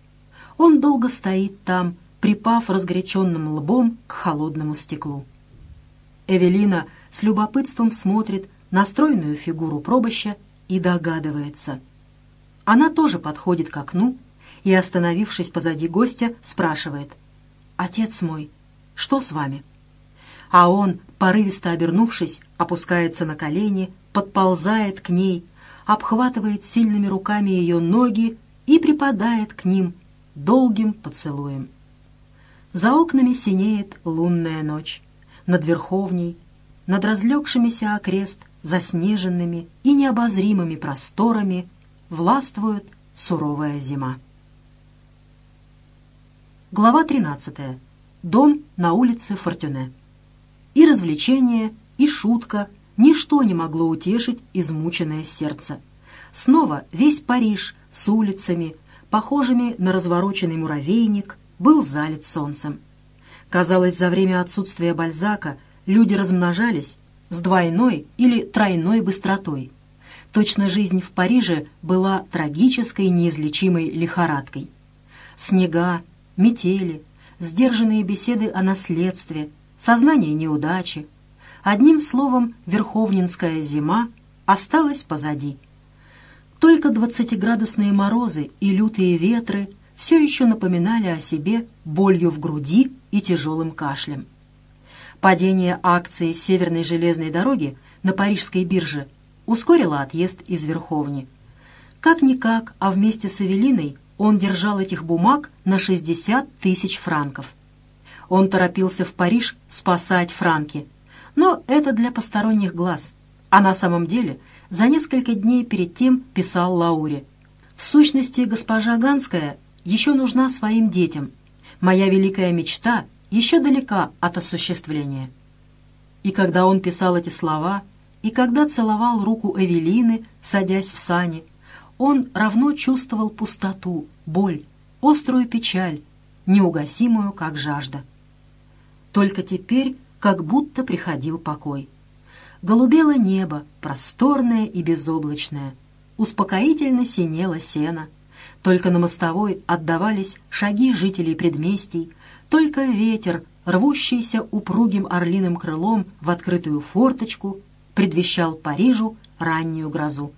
Он долго стоит там, припав разгоряченным лбом к холодному стеклу. Эвелина с любопытством смотрит на стройную фигуру пробоща и догадывается — она тоже подходит к окну и, остановившись позади гостя, спрашивает. «Отец мой, что с вами?» А он, порывисто обернувшись, опускается на колени, подползает к ней, обхватывает сильными руками ее ноги и припадает к ним долгим поцелуем. За окнами синеет лунная ночь. Над Верховней, над разлегшимися окрест, заснеженными и необозримыми просторами властвует суровая зима. Глава 13. Дом на улице Фортюне. И развлечение, и шутка, ничто не могло утешить измученное сердце. Снова весь Париж с улицами, похожими на развороченный муравейник, был залит солнцем. Казалось, за время отсутствия Бальзака люди размножались с двойной или тройной быстротой. Точно жизнь в Париже была трагической неизлечимой лихорадкой. Снега, метели, сдержанные беседы о наследстве, сознание неудачи. Одним словом, Верховнинская зима осталась позади. Только двадцатиградусные морозы и лютые ветры все еще напоминали о себе болью в груди и тяжелым кашлем. Падение акций Северной железной дороги на парижской бирже ускорила отъезд из Верховни. Как-никак, а вместе с Эвелиной он держал этих бумаг на 60 тысяч франков. Он торопился в Париж спасать франки. Но это для посторонних глаз. А на самом деле за несколько дней перед тем писал Лауре. «В сущности, госпожа Ганская еще нужна своим детям. Моя великая мечта еще далека от осуществления». И когда он писал эти слова, и когда целовал руку Эвелины, садясь в сани, он равно чувствовал пустоту, боль, острую печаль, неугасимую, как жажда. Только теперь как будто приходил покой. Голубело небо, просторное и безоблачное. Успокоительно синело сено. Только на мостовой отдавались шаги жителей предместий, только ветер, рвущийся упругим орлиным крылом в открытую форточку, предвещал Парижу раннюю грозу.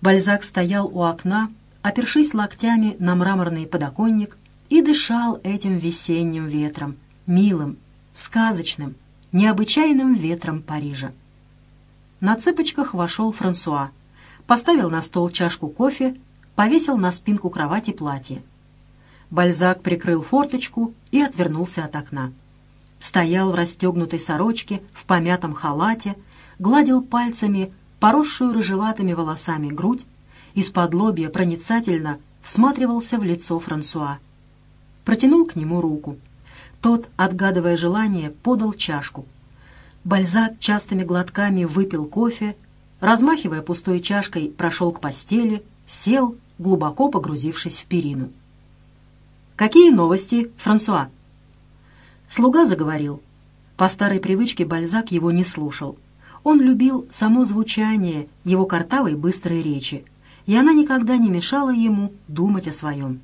Бальзак стоял у окна, опершись локтями на мраморный подоконник, и дышал этим весенним ветром, милым, сказочным, необычайным ветром Парижа. На цыпочках вошел Франсуа, поставил на стол чашку кофе, повесил на спинку кровати платье. Бальзак прикрыл форточку и отвернулся от окна. Стоял в расстегнутой сорочке, в помятом халате, гладил пальцами поросшую рыжеватыми волосами грудь, из-под лобья проницательно всматривался в лицо Франсуа. Протянул к нему руку. Тот, отгадывая желание, подал чашку. Бальзак частыми глотками выпил кофе, размахивая пустой чашкой, прошел к постели, сел, глубоко погрузившись в перину. «Какие новости, Франсуа?» Слуга заговорил. По старой привычке Бальзак его не слушал. Он любил само звучание его картавой быстрой речи, и она никогда не мешала ему думать о своем.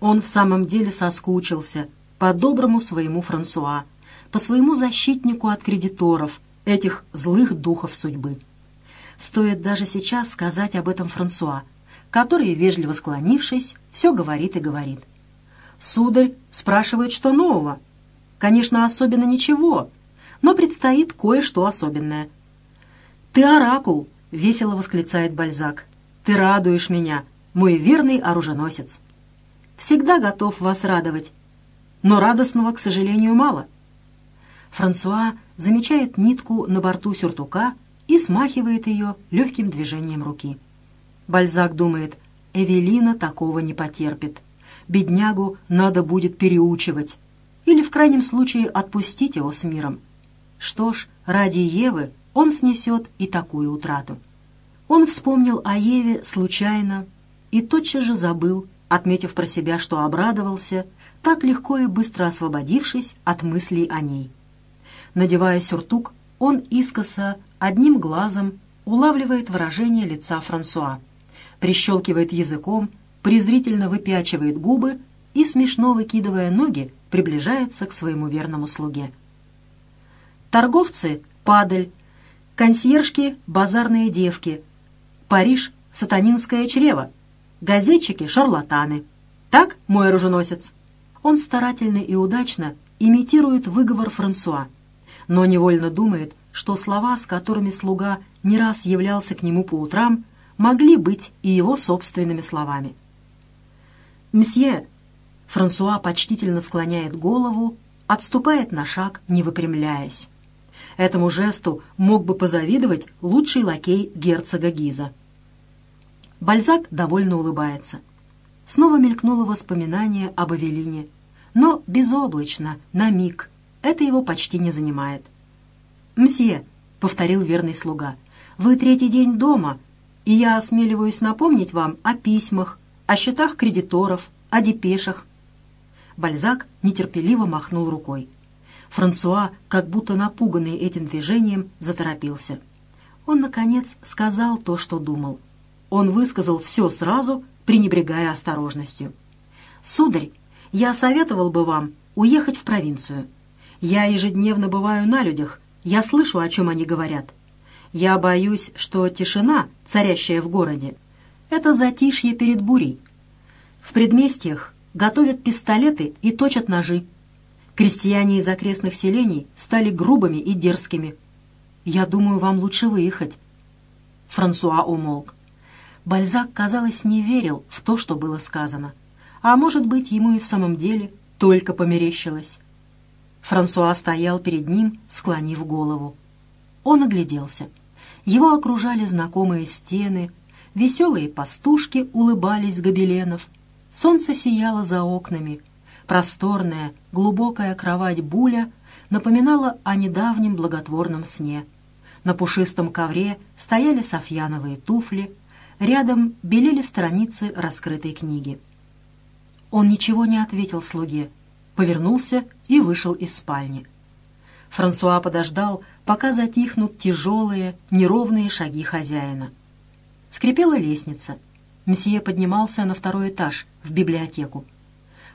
Он в самом деле соскучился по доброму своему Франсуа, по своему защитнику от кредиторов, этих злых духов судьбы. Стоит даже сейчас сказать об этом Франсуа, который, вежливо склонившись, все говорит и говорит. «Сударь спрашивает, что нового?» «Конечно, особенно ничего, но предстоит кое-что особенное». «Ты оракул!» — весело восклицает Бальзак. «Ты радуешь меня, мой верный оруженосец!» «Всегда готов вас радовать, но радостного, к сожалению, мало». Франсуа замечает нитку на борту сюртука и смахивает ее легким движением руки. Бальзак думает, Эвелина такого не потерпит. Беднягу надо будет переучивать. Или, в крайнем случае, отпустить его с миром. Что ж, ради Евы он снесет и такую утрату. Он вспомнил о Еве случайно и тотчас же забыл, отметив про себя, что обрадовался, так легко и быстро освободившись от мыслей о ней. Надевая сюртук, он искоса, одним глазом, улавливает выражение лица Франсуа, прищелкивает языком, презрительно выпячивает губы и, смешно выкидывая ноги, приближается к своему верному слуге. Торговцы — падаль, консьержки — базарные девки, Париж — сатанинское чрево, газетчики — шарлатаны. Так, мой оруженосец? Он старательно и удачно имитирует выговор Франсуа, но невольно думает, что слова, с которыми слуга не раз являлся к нему по утрам, могли быть и его собственными словами. «Мсье!» Франсуа почтительно склоняет голову, отступает на шаг, не выпрямляясь. Этому жесту мог бы позавидовать лучший лакей герцога Гиза. Бальзак довольно улыбается. Снова мелькнуло воспоминание об Авелине, но безоблачно, на миг. Это его почти не занимает. «Мсье», — повторил верный слуга, — «вы третий день дома, и я осмеливаюсь напомнить вам о письмах, о счетах кредиторов, о депешах». Бальзак нетерпеливо махнул рукой. Франсуа, как будто напуганный этим движением, заторопился. Он, наконец, сказал то, что думал. Он высказал все сразу, пренебрегая осторожностью. «Сударь, я советовал бы вам уехать в провинцию. Я ежедневно бываю на людях, я слышу, о чем они говорят. Я боюсь, что тишина, царящая в городе, это затишье перед бурей. В предместьях готовят пистолеты и точат ножи. Крестьяне из окрестных селений стали грубыми и дерзкими. Я думаю, вам лучше выехать. Франсуа умолк. Бальзак, казалось, не верил в то, что было сказано. А может быть, ему и в самом деле только померещилось. Франсуа стоял перед ним, склонив голову. Он огляделся. Его окружали знакомые стены, веселые пастушки улыбались гобеленов, солнце сияло за окнами, просторная, глубокая кровать Буля напоминала о недавнем благотворном сне. На пушистом ковре стояли софьяновые туфли, рядом белели страницы раскрытой книги. Он ничего не ответил слуге, повернулся и вышел из спальни. Франсуа подождал, пока затихнут тяжелые, неровные шаги хозяина. Скрипела лестница. Мсье поднимался на второй этаж, в библиотеку.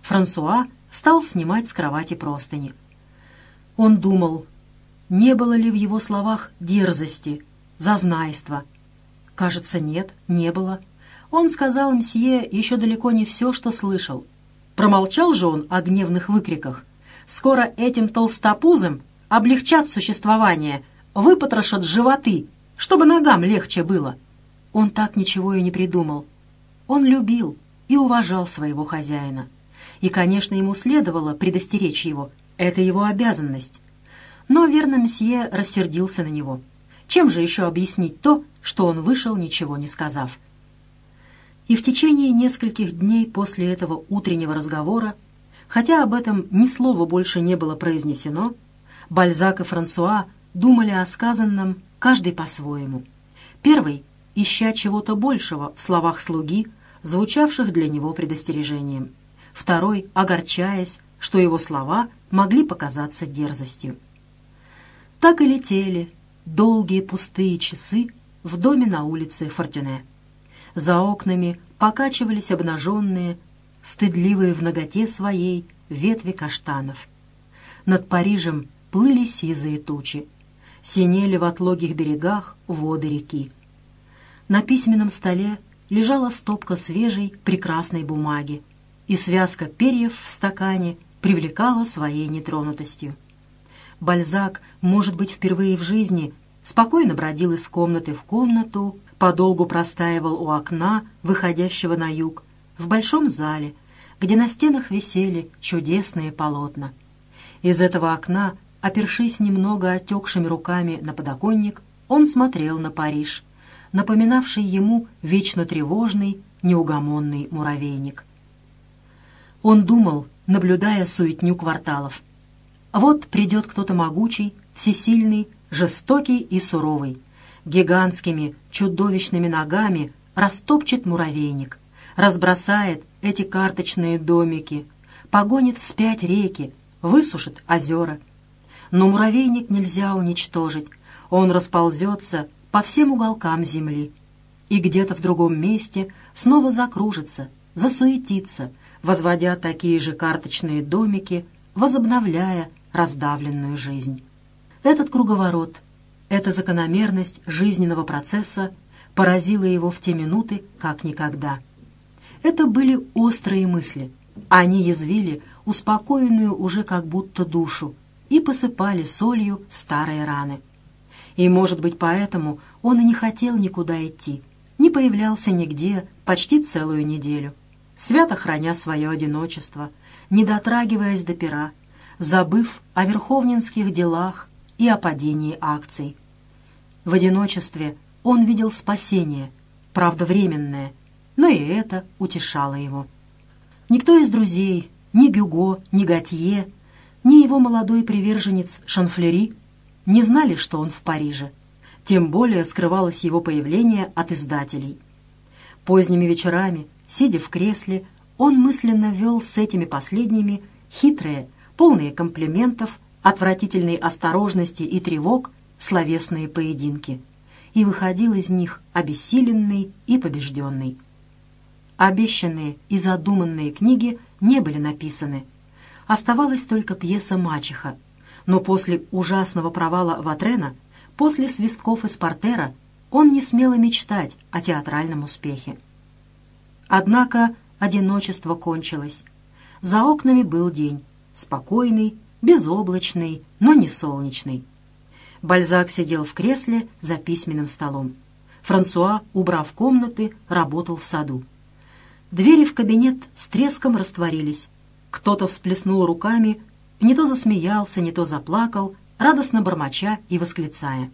Франсуа стал снимать с кровати простыни. Он думал, не было ли в его словах дерзости, зазнайства. Кажется, нет, не было. Он сказал мсье еще далеко не все, что слышал. Промолчал же он о гневных выкриках. Скоро этим толстопузам облегчат существование, выпотрошат животы, чтобы ногам легче было. Он так ничего и не придумал. Он любил и уважал своего хозяина. И, конечно, ему следовало предостеречь его. Это его обязанность. Но, верно, мсье рассердился на него. Чем же еще объяснить то, что он вышел, ничего не сказав? И в течение нескольких дней после этого утреннего разговора, хотя об этом ни слова больше не было произнесено, Бальзак и Франсуа думали о сказанном каждый по-своему. Первый, ища чего-то большего в словах слуги, звучавших для него предостережением. Второй, огорчаясь, что его слова могли показаться дерзостью. Так и летели долгие пустые часы в доме на улице Фортюне. За окнами покачивались обнаженные, стыдливые в ноготе своей ветви каштанов. Над Парижем плыли сизые тучи. Синели в отлогих берегах воды реки. На письменном столе лежала стопка свежей, прекрасной бумаги, и связка перьев в стакане привлекала своей нетронутостью. Бальзак, может быть, впервые в жизни спокойно бродил из комнаты в комнату, подолгу простаивал у окна, выходящего на юг, в большом зале, где на стенах висели чудесные полотна. Из этого окна, опершись немного отекшими руками на подоконник, он смотрел на Париж, напоминавший ему вечно тревожный, неугомонный муравейник. Он думал, наблюдая суетню кварталов. Вот придет кто-то могучий, всесильный, жестокий и суровый. Гигантскими, чудовищными ногами растопчет муравейник, разбросает эти карточные домики, погонит вспять реки, высушит озера. Но муравейник нельзя уничтожить, он расползется по всем уголкам земли и где-то в другом месте снова закружится, засуетится, возводя такие же карточные домики, возобновляя раздавленную жизнь. Этот круговорот, эта закономерность жизненного процесса поразила его в те минуты как никогда. Это были острые мысли. Они язвили успокоенную уже как будто душу и посыпали солью старые раны. И, может быть, поэтому он и не хотел никуда идти, не появлялся нигде почти целую неделю, свято храня свое одиночество, не дотрагиваясь до пера, забыв о верховнинских делах и о падении акций. В одиночестве он видел спасение, правда временное, но и это утешало его. Никто из друзей, ни Гюго, ни Готье, ни его молодой приверженец Шанфлери не знали, что он в Париже. Тем более скрывалось его появление от издателей. Поздними вечерами, сидя в кресле, он мысленно вел с этими последними хитрые, полные комплиментов отвратительной осторожности и тревог словесные поединки и выходил из них обессиленный и побежденный. Обещанные и задуманные книги не были написаны. Оставалась только пьеса «Мачеха», но после ужасного провала Ватрена, после свистков из портера, он не смел мечтать о театральном успехе. Однако одиночество кончилось. За окнами был день, спокойный, безоблачный, но не солнечный. Бальзак сидел в кресле за письменным столом. Франсуа, убрав комнаты, работал в саду. Двери в кабинет с треском растворились. Кто-то всплеснул руками, не то засмеялся, не то заплакал, радостно бормоча и восклицая.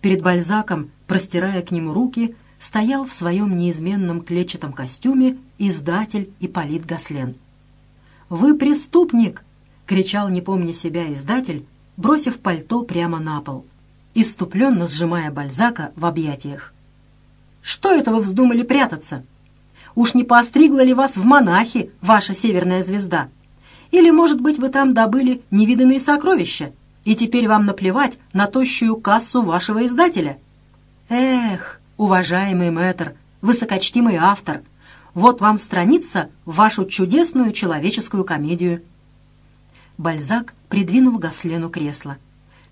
Перед Бальзаком, простирая к нему руки, стоял в своем неизменном клетчатом костюме издатель Ипполит Гаслен. «Вы преступник!» — кричал, не помня себя, издатель, бросив пальто прямо на пол, иступленно сжимая Бальзака в объятиях. «Что это вы вздумали прятаться? Уж не поостригла ли вас в монахи ваша северная звезда? Или, может быть, вы там добыли невиданные сокровища, и теперь вам наплевать на тощую кассу вашего издателя? Эх, уважаемый мэтр, высокочтимый автор, вот вам страница в вашу чудесную человеческую комедию». Бальзак придвинул Гаслену кресло.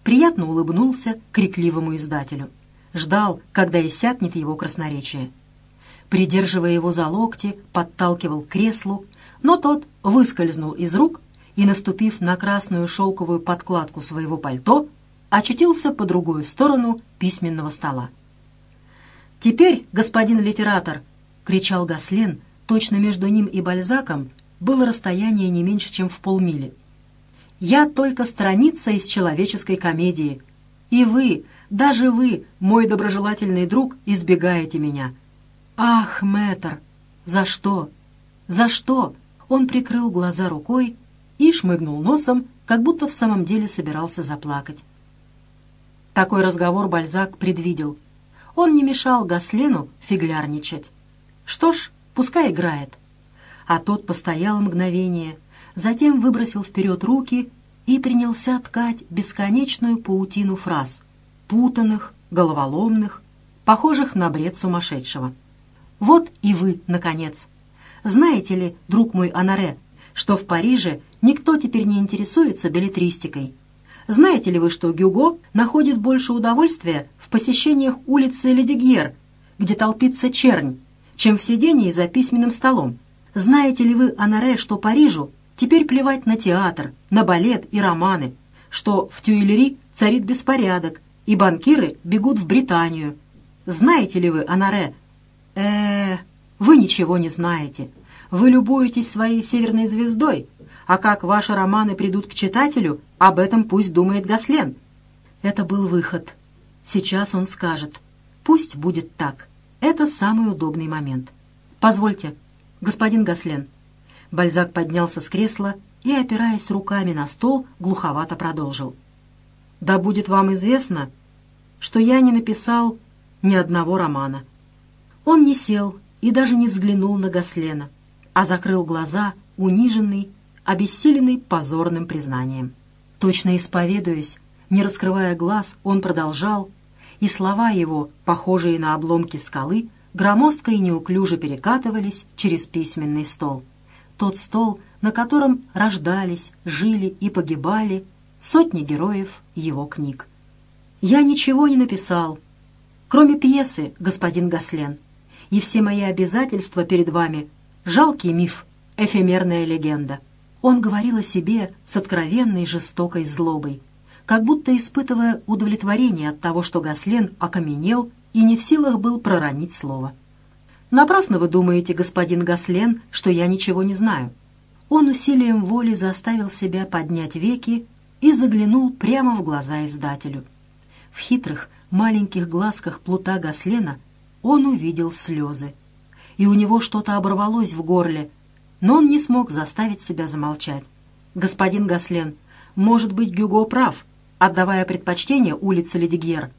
Приятно улыбнулся крикливому издателю. Ждал, когда иссякнет его красноречие. Придерживая его за локти, подталкивал к креслу, но тот выскользнул из рук и, наступив на красную шелковую подкладку своего пальто, очутился по другую сторону письменного стола. «Теперь, господин литератор!» — кричал Гаслен, точно между ним и Бальзаком было расстояние не меньше, чем в полмили. «Я только страница из человеческой комедии. И вы, даже вы, мой доброжелательный друг, избегаете меня. Ах, мэтр, за что? За что?» Он прикрыл глаза рукой и шмыгнул носом, как будто в самом деле собирался заплакать. Такой разговор Бальзак предвидел. Он не мешал Гаслену фиглярничать. Что ж, пускай играет. А тот постоял мгновение, затем выбросил вперед руки и принялся ткать бесконечную паутину фраз, путанных, головоломных, похожих на бред сумасшедшего. Вот и вы, наконец. Знаете ли, друг мой Анаре, что в Париже никто теперь не интересуется билетристикой? Знаете ли вы, что Гюго находит больше удовольствия в посещениях улицы Ледигьер, где толпится чернь, чем в сидении за письменным столом? Знаете ли вы, Анаре, что Парижу теперь плевать на театр, на балет и романы, что в Тюильри царит беспорядок, и банкиры бегут в Британию? Знаете ли вы, Анаре, э, -э вы ничего не знаете. Вы любуетесь своей северной звездой, а как ваши романы придут к читателю, об этом пусть думает Гаслен. Это был выход. Сейчас он скажет. Пусть будет так. Это самый удобный момент. Позвольте, господин Гаслен. Бальзак поднялся с кресла и, опираясь руками на стол, глуховато продолжил. «Да будет вам известно, что я не написал ни одного романа». Он не сел и даже не взглянул на Гаслена, а закрыл глаза, униженный, обессиленный позорным признанием. Точно исповедуясь, не раскрывая глаз, он продолжал, и слова его, похожие на обломки скалы, громоздко и неуклюже перекатывались через письменный стол. Тот стол, на котором рождались, жили и погибали сотни героев его книг. «Я ничего не написал, кроме пьесы, господин Гаслен, и все мои обязательства перед вами — жалкий миф, эфемерная легенда». Он говорил о себе с откровенной жестокой злобой, как будто испытывая удовлетворение от того, что Гаслен окаменел и не в силах был проронить слово. «Напрасно вы думаете, господин Гаслен, что я ничего не знаю». Он усилием воли заставил себя поднять веки и заглянул прямо в глаза издателю. В хитрых, маленьких глазках плута Гаслена он увидел слезы. И у него что-то оборвалось в горле — но он не смог заставить себя замолчать. «Господин Гаслен, может быть, Гюго прав, отдавая предпочтение улице Ледигьер.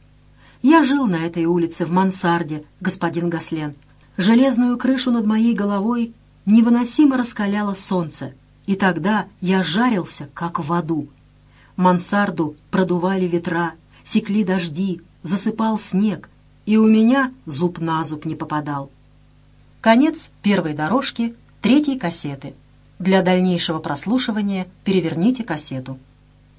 Я жил на этой улице в мансарде, господин Гаслен. Железную крышу над моей головой невыносимо раскаляло солнце, и тогда я жарился, как в аду. Мансарду продували ветра, секли дожди, засыпал снег, и у меня зуб на зуб не попадал. Конец первой дорожки третьей кассеты. Для дальнейшего прослушивания переверните кассету.